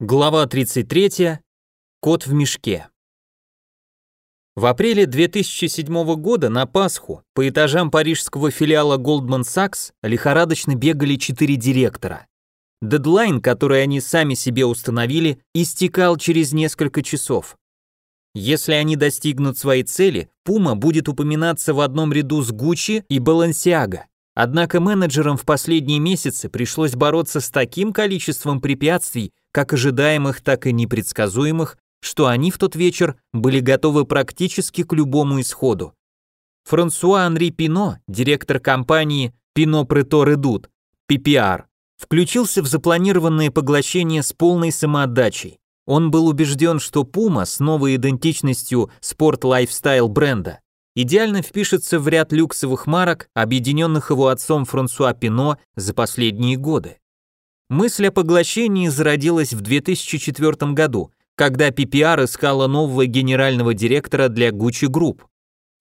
Глава 33. Кот в мешке. В апреле 2007 года на Пасху по этажам парижского филиала Goldman Sachs лихорадочно бегали четыре директора. Дедлайн, который они сами себе установили, истекал через несколько часов. Если они достигнут своей цели, Puma будет упоминаться в одном ряду с Gucci и Balenciaga. Однако менеджерам в последние месяцы пришлось бороться с таким количеством препятствий, как ожидаемых, так и непредсказуемых, что они в тот вечер были готовы практически к любому исходу. Франсуа Анри Пино, директор компании Пино Претор Идут, PPR, включился в запланированное поглощение с полной самоотдачей. Он был убежден, что Puma с новой идентичностью спорт-лайфстайл бренда идеально впишется в ряд люксовых марок, объединенных его отцом Франсуа Пино за последние годы. Мысль о поглощении зародилась в 2004 году, когда PPR искала нового генерального директора для Gucci Group.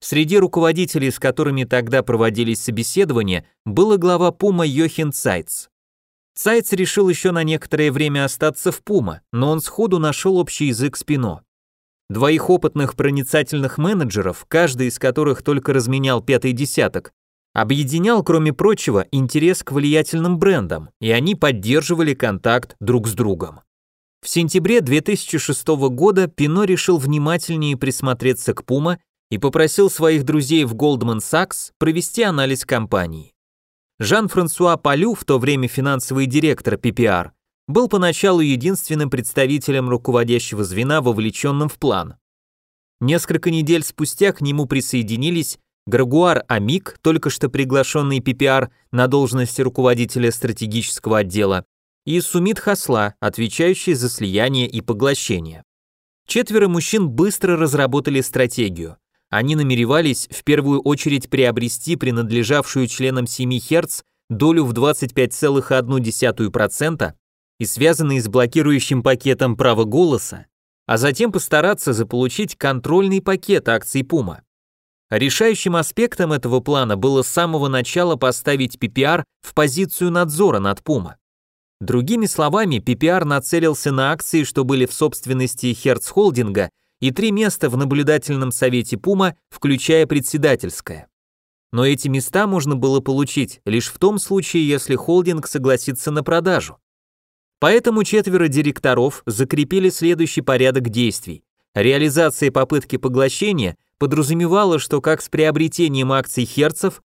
Среди руководителей, с которыми тогда проводились собеседования, был глава Puma Йохин Цайц. Цайц решил еще на некоторое время остаться в Puma, но он сходу нашел общий язык с Пино. Двоих опытных проницательных менеджеров, каждый из которых только разменял пятый десяток, объединял, кроме прочего, интерес к влиятельным брендам, и они поддерживали контакт друг с другом. В сентябре 2006 года Пино решил внимательнее присмотреться к Puma и попросил своих друзей в Goldman Sachs провести анализ компании. Жан-Франсуа Палю, в то время финансовый директор PPR, был поначалу единственным представителем руководящего звена, вовлеченным в план. Несколько недель спустя к нему присоединились Грагуар Амик, только что приглашенный PPR на должность руководителя стратегического отдела, и Сумит Хасла, отвечающий за слияние и поглощение. Четверо мужчин быстро разработали стратегию. Они намеревались в первую очередь приобрести принадлежавшую членам семьи Херц долю в 25,1% и связанные с блокирующим пакетом права голоса, а затем постараться заполучить контрольный пакет акций Пума. Решающим аспектом этого плана было с самого начала поставить PPR в позицию надзора над Пума. Другими словами, PPR нацелился на акции, что были в собственности Hertz Холдинга, и три места в наблюдательном совете Пума, включая председательское. Но эти места можно было получить лишь в том случае, если холдинг согласится на продажу. Поэтому четверо директоров закрепили следующий порядок действий. Реализация попытки поглощения подразумевала, что как с приобретением акций Херцев,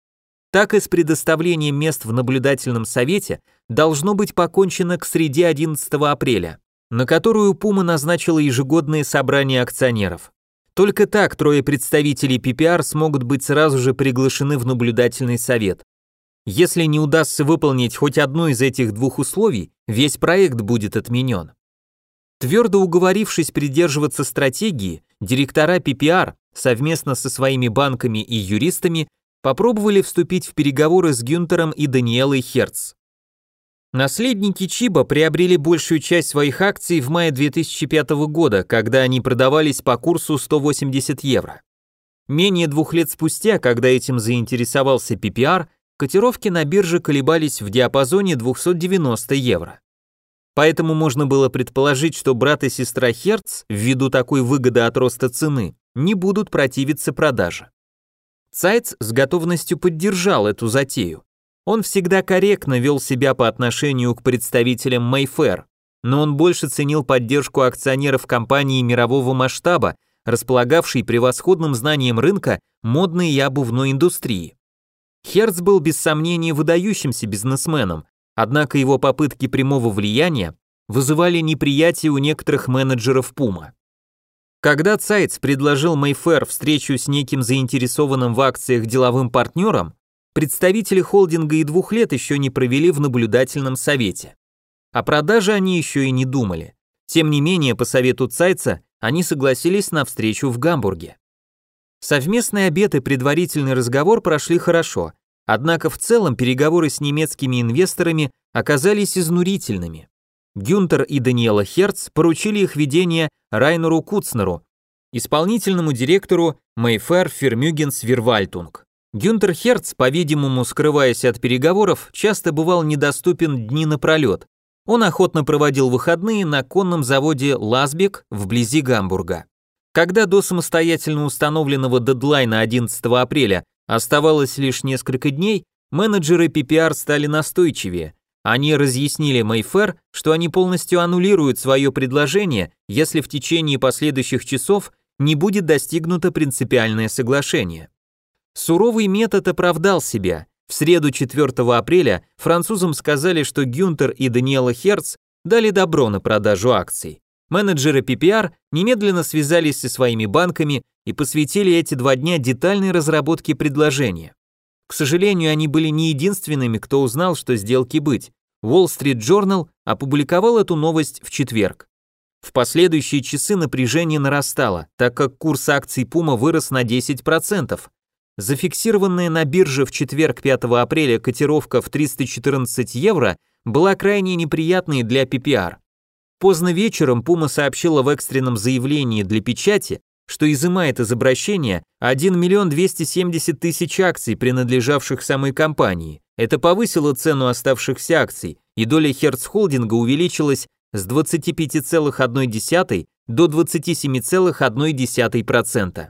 так и с предоставлением мест в наблюдательном совете должно быть покончено к среде 11 апреля, на которую Пума назначила ежегодное собрание акционеров. Только так трое представителей PPR смогут быть сразу же приглашены в наблюдательный совет. Если не удастся выполнить хоть одно из этих двух условий, весь проект будет отменен. Твердо уговорившись придерживаться стратегии, директора PPR совместно со своими банками и юристами попробовали вступить в переговоры с Гюнтером и Даниэлой Херц. Наследники Чиба приобрели большую часть своих акций в мае 2005 года, когда они продавались по курсу 180 евро. Менее двух лет спустя, когда этим заинтересовался PPR, котировки на бирже колебались в диапазоне 290 евро. Поэтому можно было предположить, что брат и сестра Херц, ввиду такой выгоды от роста цены, не будут противиться продаже. Цайц с готовностью поддержал эту затею. Он всегда корректно вел себя по отношению к представителям Mayfair, но он больше ценил поддержку акционеров компании мирового масштаба, располагавшей превосходным знанием рынка модной и обувной индустрии. Херц был без сомнения выдающимся бизнесменом, однако его попытки прямого влияния вызывали неприятие у некоторых менеджеров Пума. Когда Цайц предложил Mayfair встречу с неким заинтересованным в акциях деловым партнером, представители холдинга и двух лет еще не провели в наблюдательном совете. О продаже они еще и не думали. Тем не менее, по совету Цайца, они согласились на встречу в Гамбурге. Совместный обед и предварительный разговор прошли хорошо, однако в целом переговоры с немецкими инвесторами оказались изнурительными. Гюнтер и Даниэла Херц поручили их ведение Райнеру Куцнеру, исполнительному директору Mayfair Фермюгенс Вирвальтунг. Гюнтер Херц, по-видимому, скрываясь от переговоров, часто бывал недоступен дни напролет, Он охотно проводил выходные на конном заводе «Ласбек» вблизи Гамбурга. Когда до самостоятельно установленного дедлайна 11 апреля оставалось лишь несколько дней, менеджеры PPR стали настойчивее. Они разъяснили Mayfair, что они полностью аннулируют свое предложение, если в течение последующих часов не будет достигнуто принципиальное соглашение. Суровый метод оправдал себя. В среду 4 апреля французам сказали, что Гюнтер и Даниэла Херц дали добро на продажу акций. Менеджеры PPR немедленно связались со своими банками и посвятили эти два дня детальной разработке предложения. К сожалению, они были не единственными, кто узнал, что сделки быть. Wall Street Journal опубликовал эту новость в четверг. В последующие часы напряжение нарастало, так как курс акций Puma вырос на 10%. Зафиксированная на бирже в четверг 5 апреля котировка в 314 евро была крайне неприятной для PPR. Поздно вечером Puma сообщила в экстренном заявлении для печати, что изымает из обращения 1 миллион 270 тысяч акций, принадлежавших самой компании. Это повысило цену оставшихся акций, и доля Hertz Холдинга увеличилась с 25,1 до 27,1%.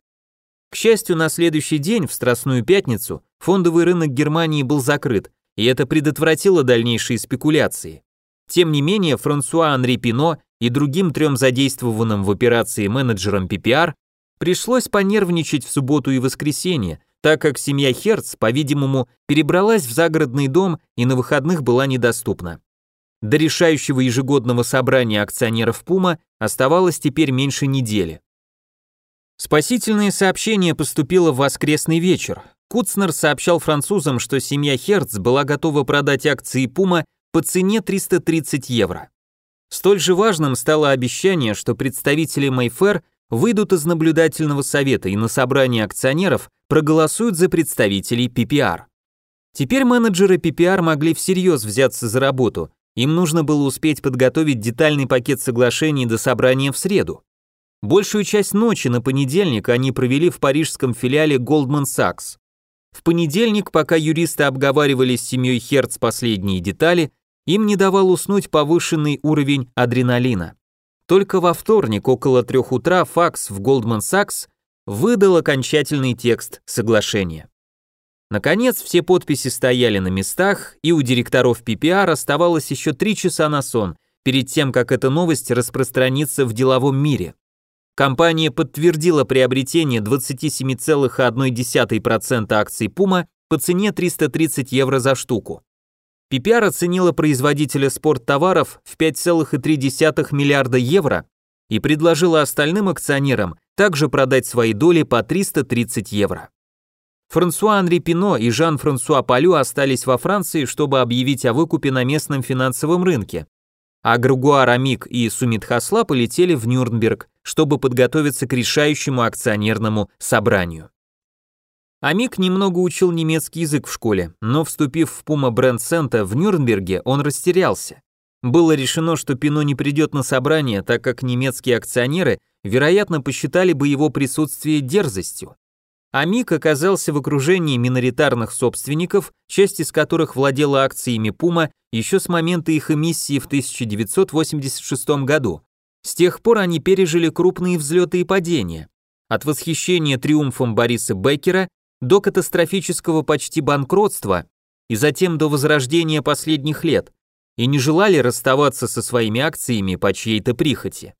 К счастью, на следующий день, в Страстную пятницу, фондовый рынок Германии был закрыт, и это предотвратило дальнейшие спекуляции. Тем не менее, Франсуа Анри Пино и другим трем задействованным в операции менеджерам PPR пришлось понервничать в субботу и воскресенье, так как семья Херц, по-видимому, перебралась в загородный дом и на выходных была недоступна. До решающего ежегодного собрания акционеров Пума оставалось теперь меньше недели. Спасительное сообщение поступило в воскресный вечер. Куцнер сообщал французам, что семья Херц была готова продать акции Пума по цене 330 евро. Столь же важным стало обещание, что представители Mayfair выйдут из наблюдательного совета и на собрании акционеров проголосуют за представителей PPR. Теперь менеджеры PPR могли всерьез взяться за работу, им нужно было успеть подготовить детальный пакет соглашений до собрания в среду. Большую часть ночи на понедельник они провели в парижском филиале Goldman Sachs. В понедельник, пока юристы обговаривали с семьей Херц последние детали, им не давал уснуть повышенный уровень адреналина. Только во вторник около трех утра факс в Goldman Sachs выдал окончательный текст соглашения. Наконец, все подписи стояли на местах, и у директоров PPR оставалось еще три часа на сон, перед тем, как эта новость распространится в деловом мире. Компания подтвердила приобретение 27,1% акций Puma по цене 330 евро за штуку. PPR оценила производителя спорттоваров в 5,3 миллиарда евро и предложила остальным акционерам также продать свои доли по 330 евро. Франсуа Анри Пино и Жан-Франсуа Палю остались во Франции, чтобы объявить о выкупе на местном финансовом рынке. А Гругуар Амик и Сумит Хасла полетели в Нюрнберг, чтобы подготовиться к решающему акционерному собранию. Амик немного учил немецкий язык в школе, но вступив в Puma Brand Center в Нюрнберге, он растерялся. Было решено, что Пино не придет на собрание, так как немецкие акционеры, вероятно, посчитали бы его присутствие дерзостью. Амик оказался в окружении миноритарных собственников, часть из которых владела акциями Пума еще с момента их эмиссии в 1986 году. С тех пор они пережили крупные взлеты и падения. От восхищения триумфом Бориса Беккера до катастрофического почти банкротства и затем до возрождения последних лет, и не желали расставаться со своими акциями по чьей-то прихоти.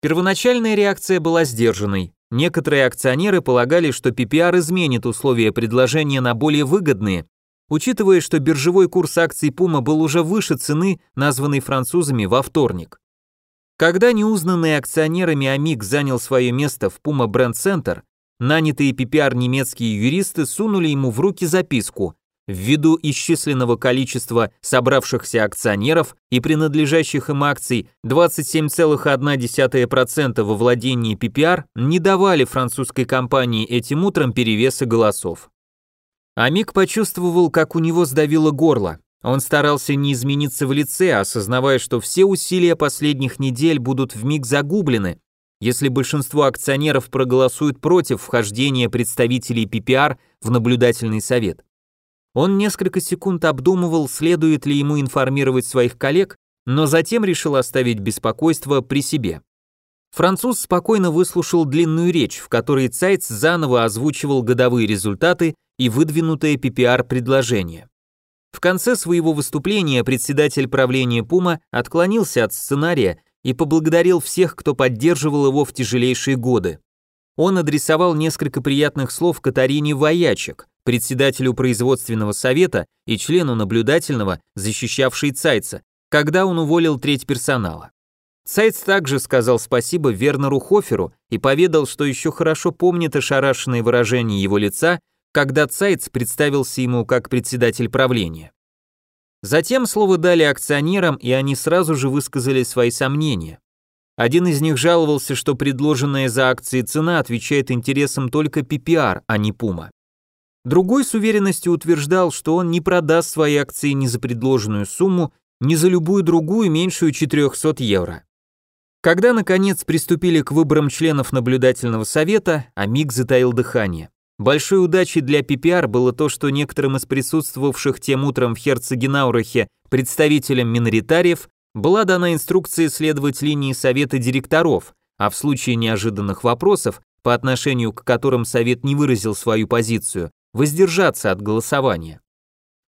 Первоначальная реакция была сдержанной, Некоторые акционеры полагали, что PPR изменит условия предложения на более выгодные, учитывая, что биржевой курс акций Puma был уже выше цены, названной французами во вторник. Когда неузнанный акционерами Амик занял свое место в Puma Brand Center, нанятые PPR немецкие юристы сунули ему в руки записку, Ввиду исчисленного количества собравшихся акционеров и принадлежащих им акций 27,1% во владении PPR не давали французской компании этим утром перевеса голосов. Амик почувствовал, как у него сдавило горло. Он старался не измениться в лице, осознавая, что все усилия последних недель будут вмиг загублены, если большинство акционеров проголосуют против вхождения представителей PPR в наблюдательный совет. Он несколько секунд обдумывал, следует ли ему информировать своих коллег, но затем решил оставить беспокойство при себе. Француз спокойно выслушал длинную речь, в которой Цайц заново озвучивал годовые результаты и выдвинутое PPR-предложение. В конце своего выступления председатель правления Пума отклонился от сценария и поблагодарил всех, кто поддерживал его в тяжелейшие годы. Он адресовал несколько приятных слов Катарине Воячек, председателю производственного совета и члену наблюдательного, защищавшей Цайца, когда он уволил треть персонала. Цайц также сказал спасибо Вернеру Хоферу и поведал, что еще хорошо помнит ошарашенное выражение его лица, когда Цайц представился ему как председатель правления. Затем слово дали акционерам, и они сразу же высказали свои сомнения. Один из них жаловался, что предложенная за акции цена отвечает интересам только PPR, а не Puma. Другой с уверенностью утверждал, что он не продаст свои акции ни за предложенную сумму, ни за любую другую меньшую 400 евро. Когда, наконец, приступили к выборам членов наблюдательного совета, Амиг затаил дыхание. Большой удачей для PPR было то, что некоторым из присутствовавших тем утром в Херцегенаурахе представителям миноритариев была дана инструкция следовать линии совета директоров, а в случае неожиданных вопросов, по отношению к которым совет не выразил свою позицию, воздержаться от голосования.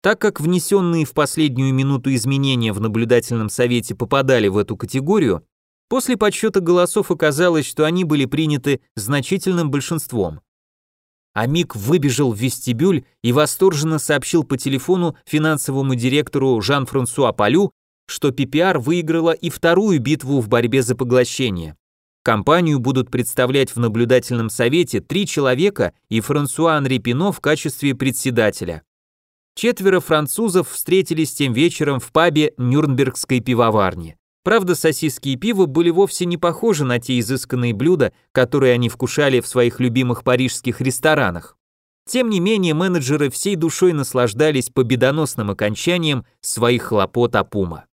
Так как внесенные в последнюю минуту изменения в наблюдательном совете попадали в эту категорию, После подсчета голосов оказалось, что они были приняты значительным большинством. Амик выбежал в вестибюль и восторженно сообщил по телефону финансовому директору Жан-Франсуа Палю, что PPR выиграла и вторую битву в борьбе за поглощение. Компанию будут представлять в наблюдательном совете три человека и Франсуа Анри Пино в качестве председателя. Четверо французов встретились тем вечером в пабе Нюрнбергской пивоварни. Правда, сосиски и пиво были вовсе не похожи на те изысканные блюда, которые они вкушали в своих любимых парижских ресторанах. Тем не менее, менеджеры всей душой наслаждались победоносным окончанием своих хлопот о Пума.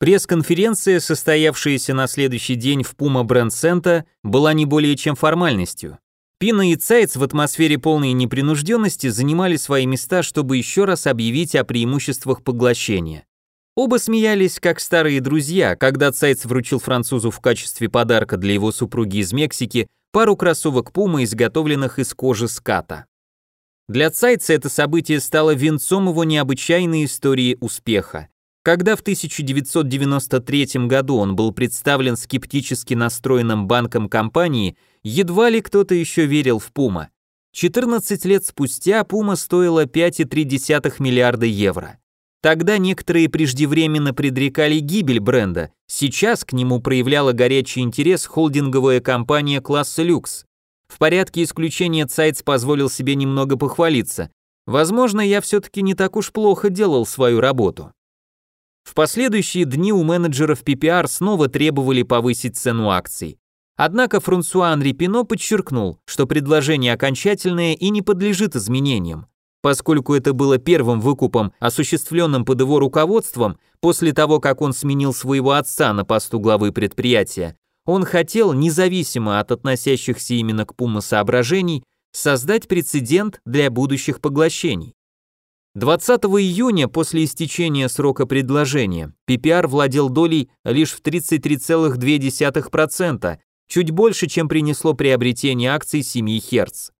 Пресс-конференция, состоявшаяся на следующий день в Пума Бренд Сента, была не более чем формальностью. Пина и Цайц в атмосфере полной непринужденности занимали свои места, чтобы еще раз объявить о преимуществах поглощения. Оба смеялись, как старые друзья, когда Цайц вручил французу в качестве подарка для его супруги из Мексики пару кроссовок Пума, изготовленных из кожи ската. Для Цайца это событие стало венцом его необычайной истории успеха. Когда в 1993 году он был представлен скептически настроенным банком компании, едва ли кто-то еще верил в Пума. 14 лет спустя Пума стоила 5,3 миллиарда евро. Тогда некоторые преждевременно предрекали гибель бренда, сейчас к нему проявляла горячий интерес холдинговая компания класса люкс. В порядке исключения Цайц позволил себе немного похвалиться. Возможно, я все-таки не так уж плохо делал свою работу. В последующие дни у менеджеров PPR снова требовали повысить цену акций. Однако Франсуа Анри Пино подчеркнул, что предложение окончательное и не подлежит изменениям поскольку это было первым выкупом, осуществленным под его руководством после того, как он сменил своего отца на посту главы предприятия. Он хотел, независимо от относящихся именно к Пума соображений, создать прецедент для будущих поглощений. 20 июня после истечения срока предложения PPR владел долей лишь в 33,2%, чуть больше, чем принесло приобретение акций семьи Херц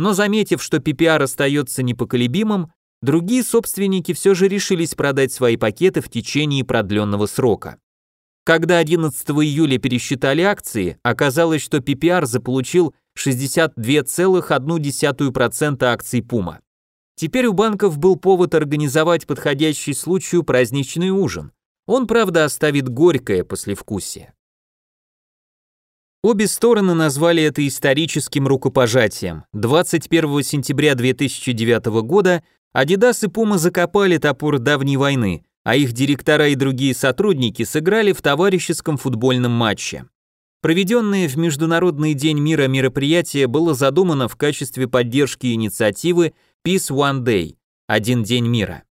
но заметив, что PPR остается непоколебимым, другие собственники все же решились продать свои пакеты в течение продленного срока. Когда 11 июля пересчитали акции, оказалось, что PPR заполучил 62,1% акций Puma. Теперь у банков был повод организовать подходящий случаю праздничный ужин. Он, правда, оставит горькое послевкусие. Обе стороны назвали это историческим рукопожатием. 21 сентября 2009 года Adidas и Puma закопали топор давней войны, а их директора и другие сотрудники сыграли в товарищеском футбольном матче. Проведенное в Международный день мира мероприятие было задумано в качестве поддержки инициативы Peace One Day – Один день мира.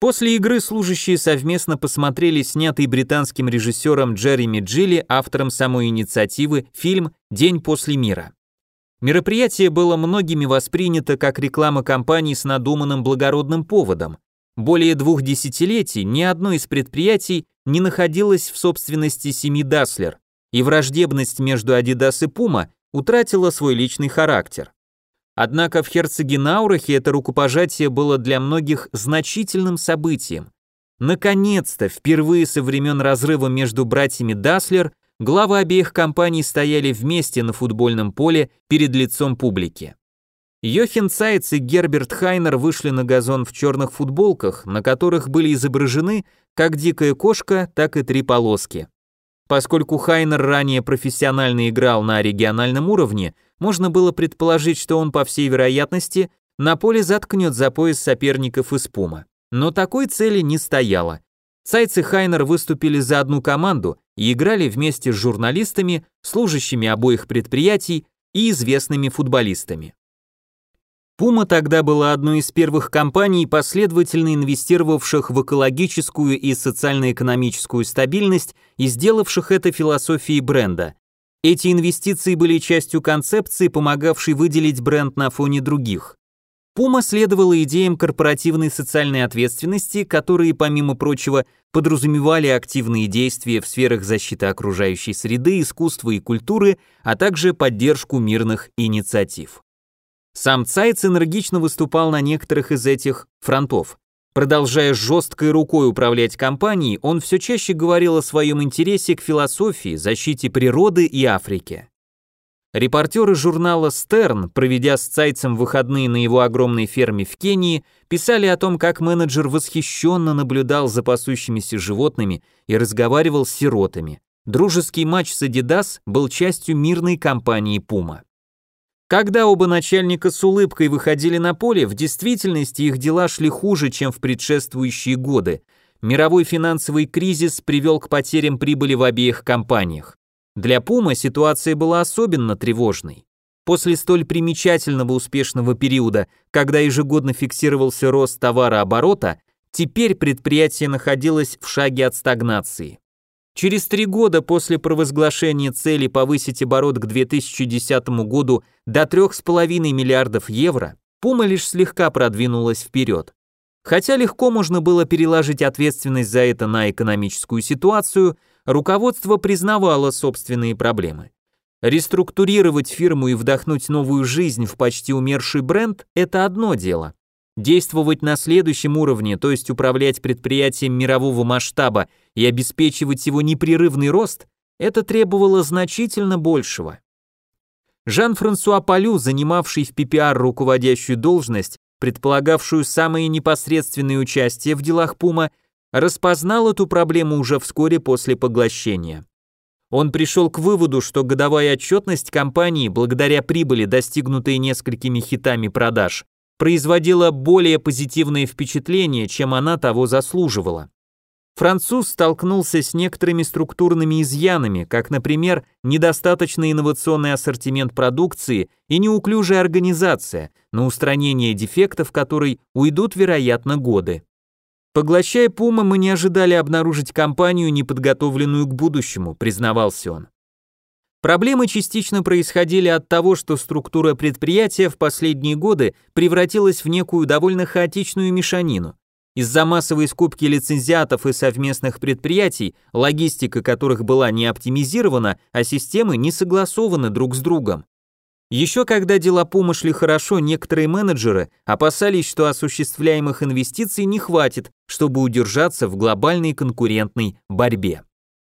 После игры служащие совместно посмотрели снятый британским режиссером Джереми Джилли, автором самой инициативы, фильм «День после мира». Мероприятие было многими воспринято как реклама компании с надуманным благородным поводом. Более двух десятилетий ни одно из предприятий не находилась в собственности семьи Даслер, и враждебность между Adidas и Puma утратила свой личный характер. Однако в Херцегенаурахе это рукопожатие было для многих значительным событием. Наконец-то, впервые со времен разрыва между братьями Даслер, главы обеих компаний стояли вместе на футбольном поле перед лицом публики. Йохин Цайц и Герберт Хайнер вышли на газон в черных футболках, на которых были изображены как дикая кошка, так и три полоски. Поскольку Хайнер ранее профессионально играл на региональном уровне, можно было предположить, что он, по всей вероятности, на поле заткнет за пояс соперников из Пума. Но такой цели не стояло. Цайц и Хайнер выступили за одну команду и играли вместе с журналистами, служащими обоих предприятий и известными футболистами. Пума тогда была одной из первых компаний, последовательно инвестировавших в экологическую и социально-экономическую стабильность и сделавших это философией бренда. Эти инвестиции были частью концепции, помогавшей выделить бренд на фоне других. Пума следовала идеям корпоративной социальной ответственности, которые, помимо прочего, подразумевали активные действия в сферах защиты окружающей среды, искусства и культуры, а также поддержку мирных инициатив. Сам Цайц энергично выступал на некоторых из этих фронтов. Продолжая жесткой рукой управлять компанией, он все чаще говорил о своем интересе к философии, защите природы и Африке. Репортеры журнала «Стерн», проведя с Цайцем выходные на его огромной ферме в Кении, писали о том, как менеджер восхищенно наблюдал за пасущимися животными и разговаривал с сиротами. Дружеский матч с Adidas был частью мирной кампании Puma. Когда оба начальника с улыбкой выходили на поле, в действительности их дела шли хуже, чем в предшествующие годы. Мировой финансовый кризис привел к потерям прибыли в обеих компаниях. Для Пума ситуация была особенно тревожной. После столь примечательного успешного периода, когда ежегодно фиксировался рост товарооборота, теперь предприятие находилось в шаге от стагнации. Через три года после провозглашения цели повысить оборот к 2010 году до 3,5 миллиардов евро, Пума лишь слегка продвинулась вперед. Хотя легко можно было переложить ответственность за это на экономическую ситуацию, руководство признавало собственные проблемы. Реструктурировать фирму и вдохнуть новую жизнь в почти умерший бренд – это одно дело. Действовать на следующем уровне, то есть управлять предприятием мирового масштаба и обеспечивать его непрерывный рост, это требовало значительно большего. Жан-Франсуа Палю, занимавший в PPR руководящую должность, предполагавшую самое непосредственное участие в делах Пума, распознал эту проблему уже вскоре после поглощения. Он пришел к выводу, что годовая отчетность компании, благодаря прибыли, достигнутой несколькими хитами продаж, производила более позитивное впечатление, чем она того заслуживала. Француз столкнулся с некоторыми структурными изъянами, как, например, недостаточный инновационный ассортимент продукции и неуклюжая организация, на устранение дефектов которой уйдут, вероятно, годы. Поглощая Пума, мы не ожидали обнаружить компанию, неподготовленную к будущему, признавался он. Проблемы частично происходили от того, что структура предприятия в последние годы превратилась в некую довольно хаотичную мешанину. Из-за массовой скупки лицензиатов и совместных предприятий, логистика которых была не оптимизирована, а системы не согласованы друг с другом. Еще когда дела Пума шли хорошо, некоторые менеджеры опасались, что осуществляемых инвестиций не хватит, чтобы удержаться в глобальной конкурентной борьбе.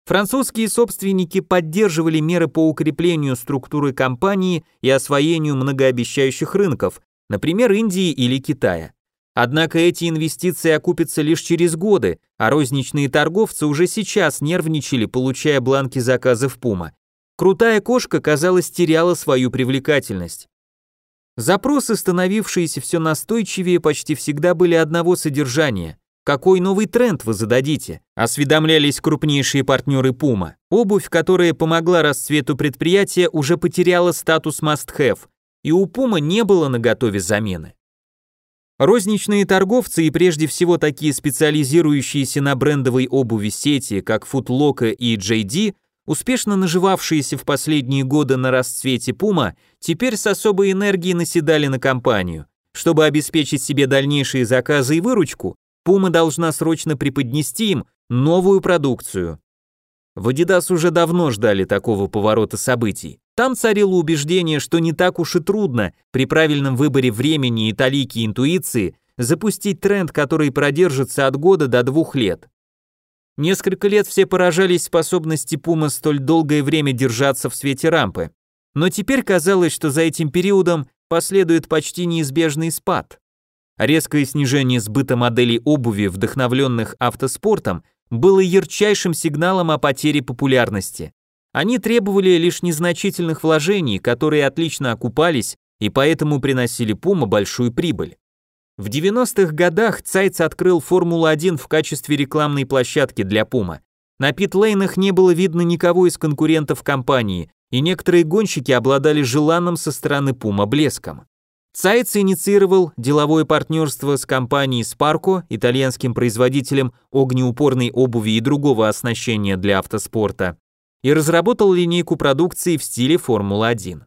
Французские собственники поддерживали меры по укреплению структуры компании и освоению многообещающих рынков, например, Индии или Китая. Однако эти инвестиции окупятся лишь через годы, а розничные торговцы уже сейчас нервничали, получая бланки заказов Пума. Крутая кошка, казалось, теряла свою привлекательность. Запросы, становившиеся все настойчивее, почти всегда были одного содержания. Какой новый тренд вы зададите? Осведомлялись крупнейшие партнеры Puma. Обувь, которая помогла расцвету предприятия, уже потеряла статус must-have, и у Puma не было на готове замены. Розничные торговцы и прежде всего такие специализирующиеся на брендовой обуви сети, как Foot Locker и JD, успешно наживавшиеся в последние годы на расцвете Puma, теперь с особой энергией наседали на компанию. Чтобы обеспечить себе дальнейшие заказы и выручку, Пума должна срочно преподнести им новую продукцию. В Adidas уже давно ждали такого поворота событий. Там царило убеждение, что не так уж и трудно при правильном выборе времени и талики интуиции запустить тренд, который продержится от года до двух лет. Несколько лет все поражались способности Пума столь долгое время держаться в свете рампы, но теперь казалось, что за этим периодом последует почти неизбежный спад. Резкое снижение сбыта моделей обуви, вдохновленных автоспортом, было ярчайшим сигналом о потере популярности. Они требовали лишь незначительных вложений, которые отлично окупались и поэтому приносили Пума большую прибыль. В 90-х годах Цайц открыл Формулу-1 в качестве рекламной площадки для Пума. На пит-лейнах не было видно никого из конкурентов компании, и некоторые гонщики обладали желанным со стороны Пума блеском. Цайц инициировал деловое партнерство с компанией Sparco, итальянским производителем огнеупорной обуви и другого оснащения для автоспорта, и разработал линейку продукции в стиле Формула-1.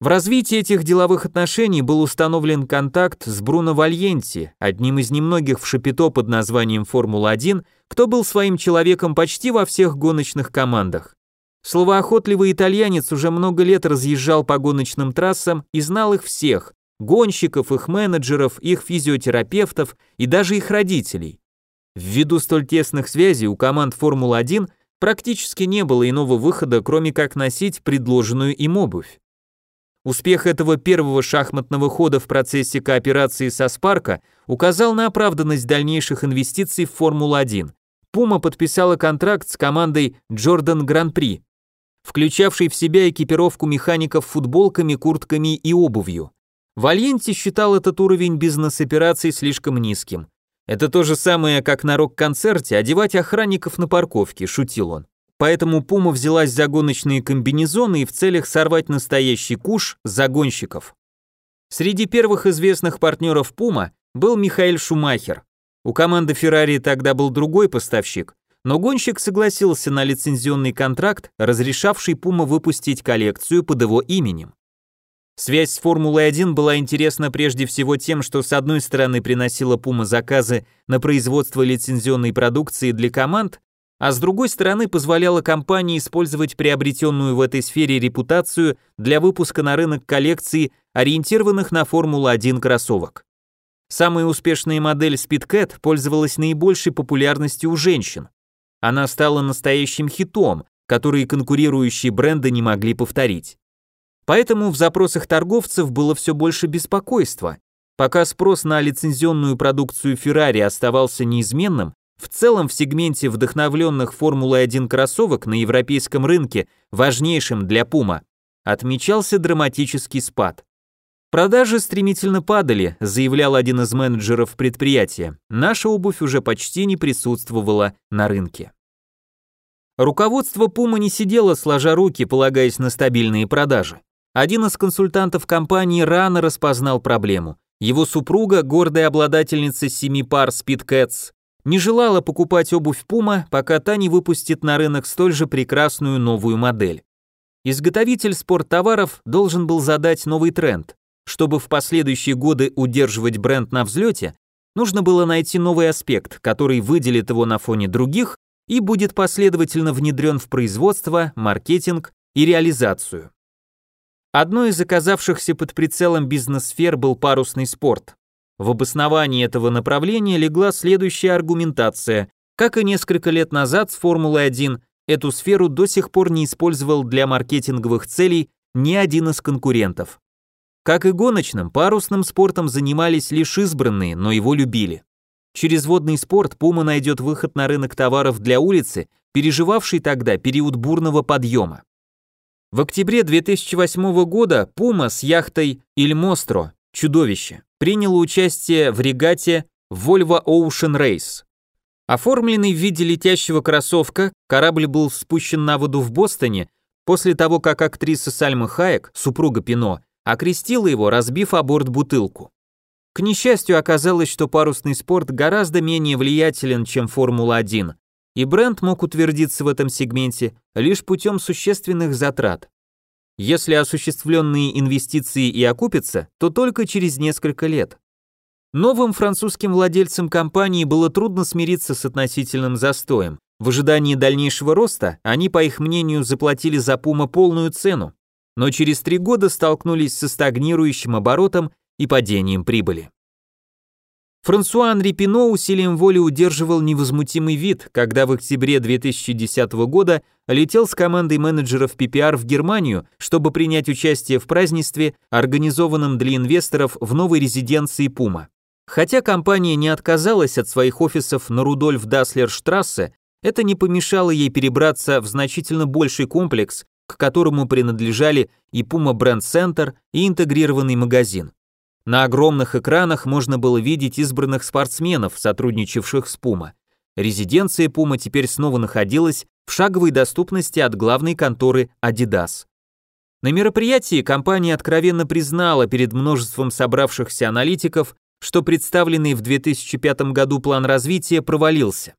В развитии этих деловых отношений был установлен контакт с Бруно Вальенти, одним из немногих в Шапито под названием Формула-1, кто был своим человеком почти во всех гоночных командах. Словоохотливый итальянец уже много лет разъезжал по гоночным трассам и знал их всех, гонщиков, их менеджеров, их физиотерапевтов и даже их родителей. Ввиду столь тесных связей у команд Формулы-1 практически не было иного выхода, кроме как носить предложенную им обувь. Успех этого первого шахматного хода в процессе кооперации со Спарка указал на оправданность дальнейших инвестиций в Формулу-1. Пума подписала контракт с командой Jordan Grand Prix, включавший в себя экипировку механиков футболками, куртками и обувью. Вальенти считал этот уровень бизнес-операций слишком низким. Это то же самое, как на рок-концерте одевать охранников на парковке, шутил он. Поэтому Пума взялась за гоночные комбинезоны и в целях сорвать настоящий куш загонщиков. Среди первых известных партнеров Пума был Михаэль Шумахер. У команды Феррари тогда был другой поставщик, но гонщик согласился на лицензионный контракт, разрешавший Пума выпустить коллекцию под его именем. Связь с Формулой-1 была интересна прежде всего тем, что с одной стороны приносила Пума заказы на производство лицензионной продукции для команд, а с другой стороны позволяла компании использовать приобретенную в этой сфере репутацию для выпуска на рынок коллекций, ориентированных на Формулу-1 кроссовок. Самая успешная модель Speedcat пользовалась наибольшей популярностью у женщин. Она стала настоящим хитом, который конкурирующие бренды не могли повторить. Поэтому в запросах торговцев было все больше беспокойства. Пока спрос на лицензионную продукцию Ferrari оставался неизменным, в целом в сегменте вдохновленных Формулой-1 кроссовок на европейском рынке, важнейшем для Puma, отмечался драматический спад. Продажи стремительно падали, заявлял один из менеджеров предприятия. Наша обувь уже почти не присутствовала на рынке. Руководство Puma не сидело сложа руки, полагаясь на стабильные продажи. Один из консультантов компании рано распознал проблему. Его супруга, гордая обладательница семи пар Cats, не желала покупать обувь Puma, пока та не выпустит на рынок столь же прекрасную новую модель. Изготовитель спорттоваров должен был задать новый тренд. Чтобы в последующие годы удерживать бренд на взлете, нужно было найти новый аспект, который выделит его на фоне других и будет последовательно внедрен в производство, маркетинг и реализацию. Одной из оказавшихся под прицелом бизнес-сфер был парусный спорт. В обосновании этого направления легла следующая аргументация. Как и несколько лет назад с Формулой-1, эту сферу до сих пор не использовал для маркетинговых целей ни один из конкурентов. Как и гоночным, парусным спортом занимались лишь избранные, но его любили. Через водный спорт Puma найдет выход на рынок товаров для улицы, переживавший тогда период бурного подъема. В октябре 2008 года Puma с яхтой «Иль Мостро» чудовище приняло участие в регате Volvo Ocean Race. Оформленный в виде летящего кроссовка, корабль был спущен на воду в Бостоне после того, как актриса Сальма Хаек, супруга Пино, окрестила его, разбив о борт бутылку. К несчастью, оказалось, что парусный спорт гораздо менее влиятелен, чем Формула-1, и бренд мог утвердиться в этом сегменте лишь путем существенных затрат. Если осуществленные инвестиции и окупятся, то только через несколько лет. Новым французским владельцам компании было трудно смириться с относительным застоем. В ожидании дальнейшего роста они, по их мнению, заплатили за Puma полную цену, но через три года столкнулись со стагнирующим оборотом и падением прибыли. Франсуа Анри Пино усилием воли удерживал невозмутимый вид, когда в октябре 2010 года летел с командой менеджеров PPR в Германию, чтобы принять участие в празднестве, организованном для инвесторов в новой резиденции Пума. Хотя компания не отказалась от своих офисов на Рудольф Даслер Штрассе, это не помешало ей перебраться в значительно больший комплекс, к которому принадлежали и Puma Brand Center, и интегрированный магазин. На огромных экранах можно было видеть избранных спортсменов, сотрудничавших с Puma. Резиденция Puma теперь снова находилась в шаговой доступности от главной конторы Adidas. На мероприятии компания откровенно признала перед множеством собравшихся аналитиков, что представленный в 2005 году план развития провалился.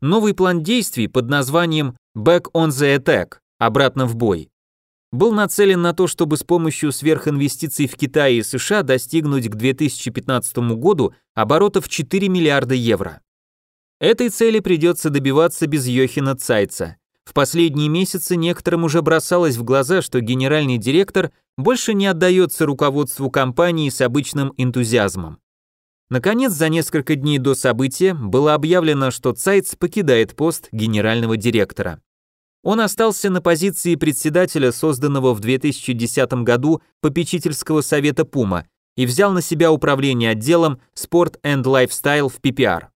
Новый план действий под названием Back on the Attack – обратно в бой был нацелен на то, чтобы с помощью сверхинвестиций в Китае и США достигнуть к 2015 году оборотов 4 миллиарда евро. Этой цели придется добиваться без Йохина Цайца. В последние месяцы некоторым уже бросалось в глаза, что генеральный директор больше не отдается руководству компании с обычным энтузиазмом. Наконец, за несколько дней до события было объявлено, что Цайц покидает пост генерального директора. Он остался на позиции председателя созданного в 2010 году попечительского совета Puma и взял на себя управление отделом Sport and Lifestyle в PPR.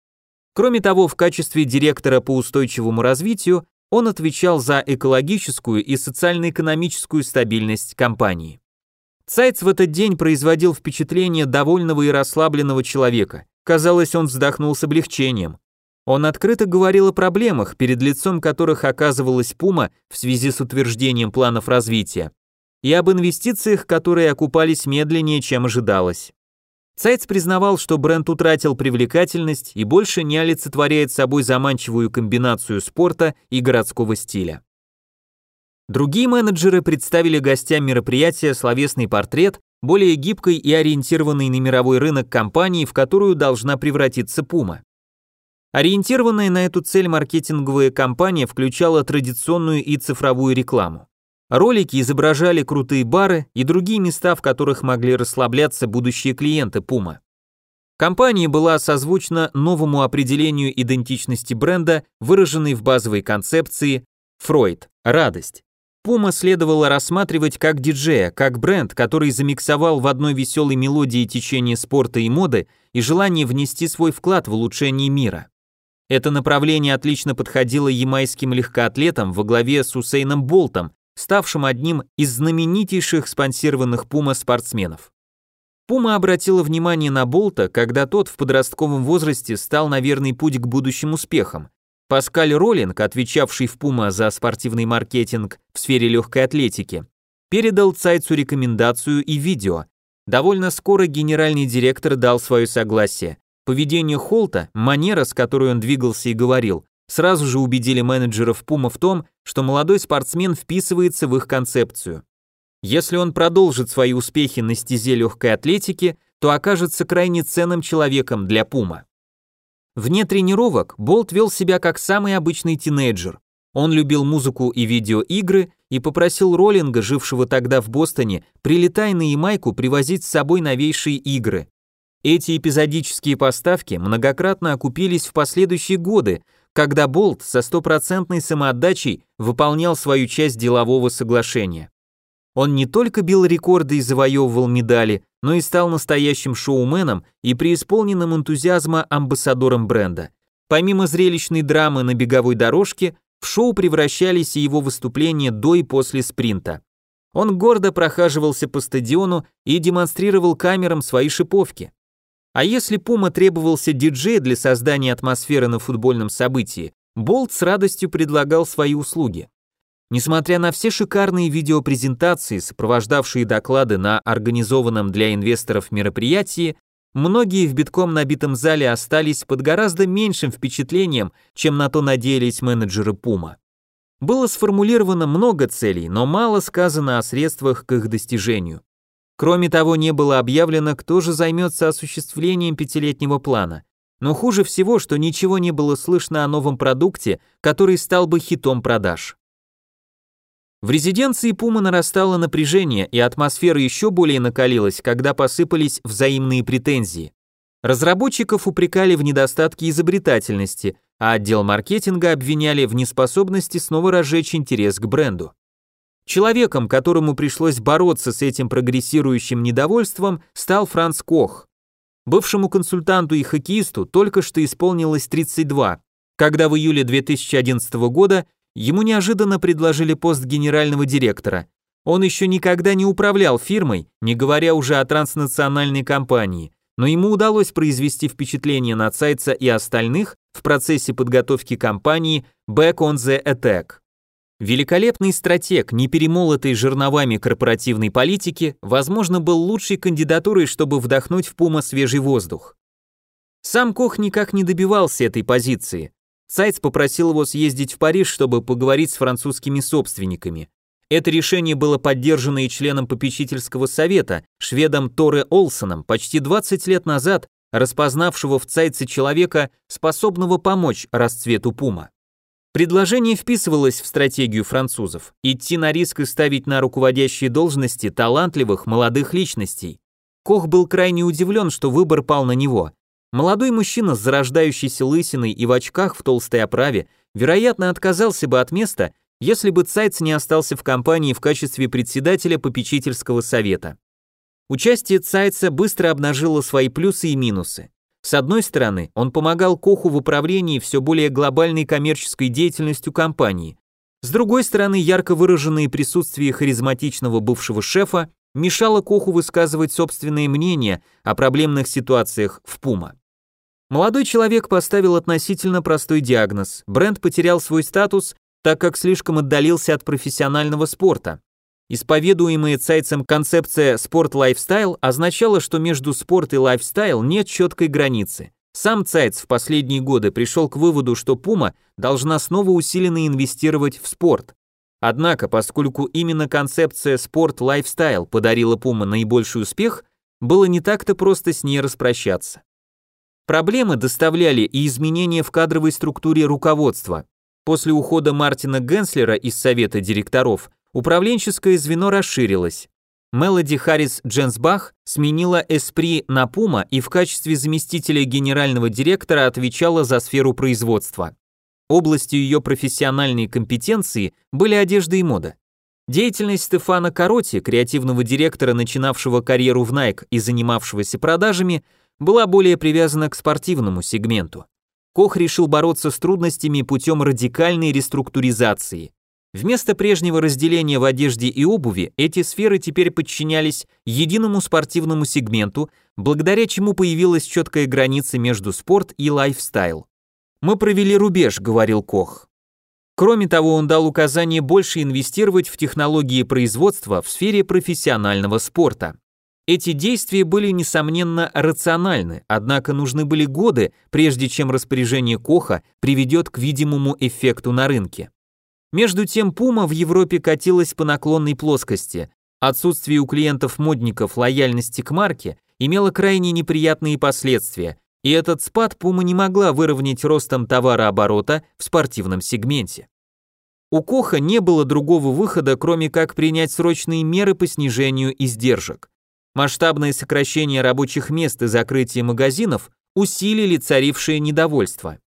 Кроме того, в качестве директора по устойчивому развитию он отвечал за экологическую и социально-экономическую стабильность компании. Цайц в этот день производил впечатление довольного и расслабленного человека. Казалось, он вздохнул с облегчением. Он открыто говорил о проблемах, перед лицом которых оказывалась Пума в связи с утверждением планов развития, и об инвестициях, которые окупались медленнее, чем ожидалось. Цайц признавал, что бренд утратил привлекательность и больше не олицетворяет собой заманчивую комбинацию спорта и городского стиля. Другие менеджеры представили гостям мероприятия словесный портрет более гибкой и ориентированной на мировой рынок компании, в которую должна превратиться Пума. Ориентированная на эту цель маркетинговая кампания включала традиционную и цифровую рекламу. Ролики изображали крутые бары и другие места, в которых могли расслабляться будущие клиенты Puma. Компания была созвучна новому определению идентичности бренда, выраженной в базовой концепции «Фройд» – радость. Puma следовало рассматривать как диджея, как бренд, который замиксовал в одной веселой мелодии течение спорта и моды и желание внести свой вклад в улучшение мира. Это направление отлично подходило ямайским легкоатлетам во главе с Усейном Болтом, ставшим одним из знаменитейших спонсированных Пума спортсменов. Пума обратила внимание на Болта, когда тот в подростковом возрасте стал на верный путь к будущим успехам. Паскаль Роллинг, отвечавший в Пума за спортивный маркетинг в сфере легкой атлетики, передал Цайцу рекомендацию и видео. Довольно скоро генеральный директор дал свое согласие. Поведение Холта, манера, с которой он двигался и говорил, сразу же убедили менеджеров Пума в том, что молодой спортсмен вписывается в их концепцию. Если он продолжит свои успехи на стезе легкой атлетики, то окажется крайне ценным человеком для Пума. Вне тренировок Болт вел себя как самый обычный тинейджер. Он любил музыку и видеоигры и попросил Роллинга, жившего тогда в Бостоне, прилетая на Ямайку, привозить с собой новейшие игры. Эти эпизодические поставки многократно окупились в последующие годы, когда Болт со стопроцентной самоотдачей выполнял свою часть делового соглашения. Он не только бил рекорды и завоевывал медали, но и стал настоящим шоуменом и преисполненным энтузиазма амбассадором бренда. Помимо зрелищной драмы на беговой дорожке, в шоу превращались и его выступления до и после спринта. Он гордо прохаживался по стадиону и демонстрировал камерам свои шиповки. А если Пума требовался диджей для создания атмосферы на футбольном событии, Болт с радостью предлагал свои услуги. Несмотря на все шикарные видеопрезентации, сопровождавшие доклады на организованном для инвесторов мероприятии, многие в битком набитом зале остались под гораздо меньшим впечатлением, чем на то надеялись менеджеры Пума. Было сформулировано много целей, но мало сказано о средствах к их достижению. Кроме того, не было объявлено, кто же займется осуществлением пятилетнего плана. Но хуже всего, что ничего не было слышно о новом продукте, который стал бы хитом продаж. В резиденции Пума нарастало напряжение, и атмосфера еще более накалилась, когда посыпались взаимные претензии. Разработчиков упрекали в недостатке изобретательности, а отдел маркетинга обвиняли в неспособности снова разжечь интерес к бренду. Человеком, которому пришлось бороться с этим прогрессирующим недовольством, стал Франц Кох. Бывшему консультанту и хоккеисту только что исполнилось 32, когда в июле 2011 года ему неожиданно предложили пост генерального директора. Он еще никогда не управлял фирмой, не говоря уже о транснациональной компании, но ему удалось произвести впечатление на Цайца и остальных в процессе подготовки кампании Back on the Attack. Великолепный стратег, не перемолотый жерновами корпоративной политики, возможно, был лучшей кандидатурой, чтобы вдохнуть в Пума свежий воздух. Сам Кох никак не добивался этой позиции. Цайц попросил его съездить в Париж, чтобы поговорить с французскими собственниками. Это решение было поддержано и членом попечительского совета, шведом Торе Олсоном, почти 20 лет назад распознавшего в Цайце человека, способного помочь расцвету Пума. Предложение вписывалось в стратегию французов – идти на риск и ставить на руководящие должности талантливых молодых личностей. Кох был крайне удивлен, что выбор пал на него. Молодой мужчина с зарождающейся лысиной и в очках в толстой оправе, вероятно, отказался бы от места, если бы Цайц не остался в компании в качестве председателя попечительского совета. Участие Цайца быстро обнажило свои плюсы и минусы. С одной стороны, он помогал Коху в управлении все более глобальной коммерческой деятельностью компании. С другой стороны, ярко выраженное присутствие харизматичного бывшего шефа мешало Коху высказывать собственное мнение о проблемных ситуациях в Пума. Молодой человек поставил относительно простой диагноз. Бренд потерял свой статус, так как слишком отдалился от профессионального спорта. Исповедуемая Цайцем концепция sport-lifestyle означала, что между спорт и lifestyle нет четкой границы. Сам Цайц в последние годы пришел к выводу, что Пума должна снова усиленно инвестировать в спорт. Однако, поскольку именно концепция спорт-лайфстайл подарила Пума наибольший успех, было не так-то просто с ней распрощаться. Проблемы доставляли и изменения в кадровой структуре руководства. После ухода Мартина Генслера из совета директоров – управленческое звено расширилось. Мелоди Харрис Дженсбах сменила Эспри на Пума и в качестве заместителя генерального директора отвечала за сферу производства. Областью ее профессиональной компетенции были одежда и мода. Деятельность Стефана Короти, креативного директора, начинавшего карьеру в Nike и занимавшегося продажами, была более привязана к спортивному сегменту. Кох решил бороться с трудностями путем радикальной реструктуризации. Вместо прежнего разделения в одежде и обуви, эти сферы теперь подчинялись единому спортивному сегменту, благодаря чему появилась четкая граница между спорт и лайфстайл. «Мы провели рубеж», — говорил Кох. Кроме того, он дал указание больше инвестировать в технологии производства в сфере профессионального спорта. Эти действия были, несомненно, рациональны, однако нужны были годы, прежде чем распоряжение Коха приведет к видимому эффекту на рынке. Между тем Пума в Европе катилась по наклонной плоскости. Отсутствие у клиентов-модников лояльности к марке имело крайне неприятные последствия, и этот спад Пума не могла выровнять ростом товарооборота в спортивном сегменте. У Коха не было другого выхода, кроме как принять срочные меры по снижению издержек. Масштабное сокращение рабочих мест и закрытие магазинов усилили царившее недовольство.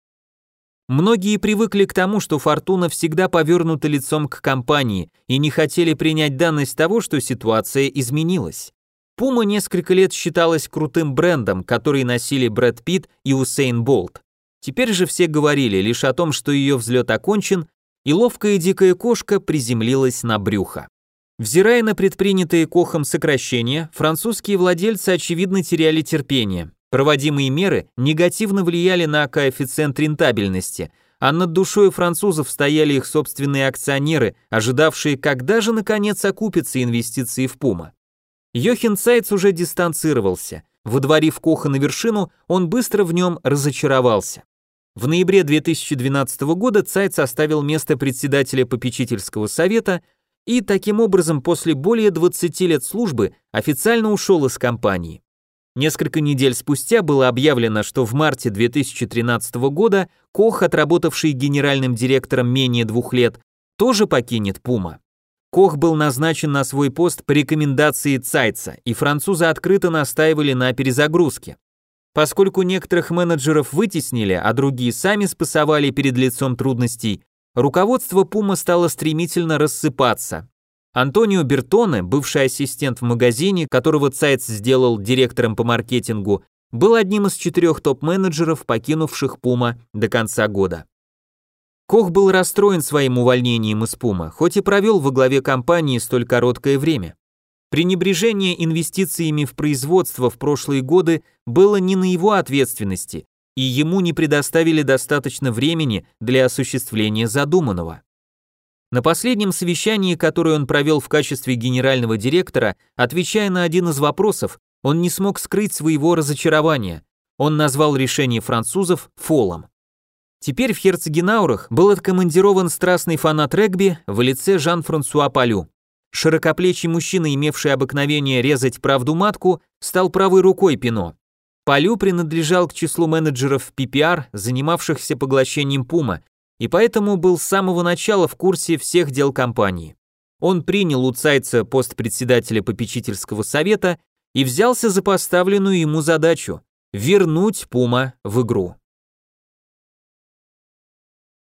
Многие привыкли к тому, что фортуна всегда повернута лицом к компании и не хотели принять данность того, что ситуация изменилась. Пума несколько лет считалась крутым брендом, который носили Брэд Питт и Усейн Болт. Теперь же все говорили лишь о том, что ее взлет окончен, и ловкая дикая кошка приземлилась на брюхо. Взирая на предпринятые Кохом сокращения, французские владельцы очевидно теряли терпение. Проводимые меры негативно влияли на коэффициент рентабельности, а над душой французов стояли их собственные акционеры, ожидавшие, когда же наконец окупятся инвестиции в Пума. Йохин Цайц уже дистанцировался. Водворив Коха на вершину, он быстро в нем разочаровался. В ноябре 2012 года Цайц оставил место председателя попечительского совета и таким образом после более 20 лет службы официально ушел из компании. Несколько недель спустя было объявлено, что в марте 2013 года Кох, отработавший генеральным директором менее двух лет, тоже покинет Пума. Кох был назначен на свой пост по рекомендации Цайца, и французы открыто настаивали на перезагрузке. Поскольку некоторых менеджеров вытеснили, а другие сами спасовали перед лицом трудностей, руководство Пума стало стремительно рассыпаться. Антонио Бертоне, бывший ассистент в магазине, которого Цайц сделал директором по маркетингу, был одним из четырех топ-менеджеров, покинувших Пума до конца года. Кох был расстроен своим увольнением из Пума, хоть и провел во главе компании столь короткое время. Пренебрежение инвестициями в производство в прошлые годы было не на его ответственности, и ему не предоставили достаточно времени для осуществления задуманного. На последнем совещании, которое он провел в качестве генерального директора, отвечая на один из вопросов, он не смог скрыть своего разочарования. Он назвал решение французов фолом. Теперь в Херцегенаурах был откомандирован страстный фанат регби в лице Жан-Франсуа Палю. Широкоплечий мужчина, имевший обыкновение резать правду матку, стал правой рукой Пино. Палю принадлежал к числу менеджеров PPR, занимавшихся поглощением Пума, и поэтому был с самого начала в курсе всех дел компании. Он принял у Цайца пост председателя попечительского совета и взялся за поставленную ему задачу – вернуть Пума в игру.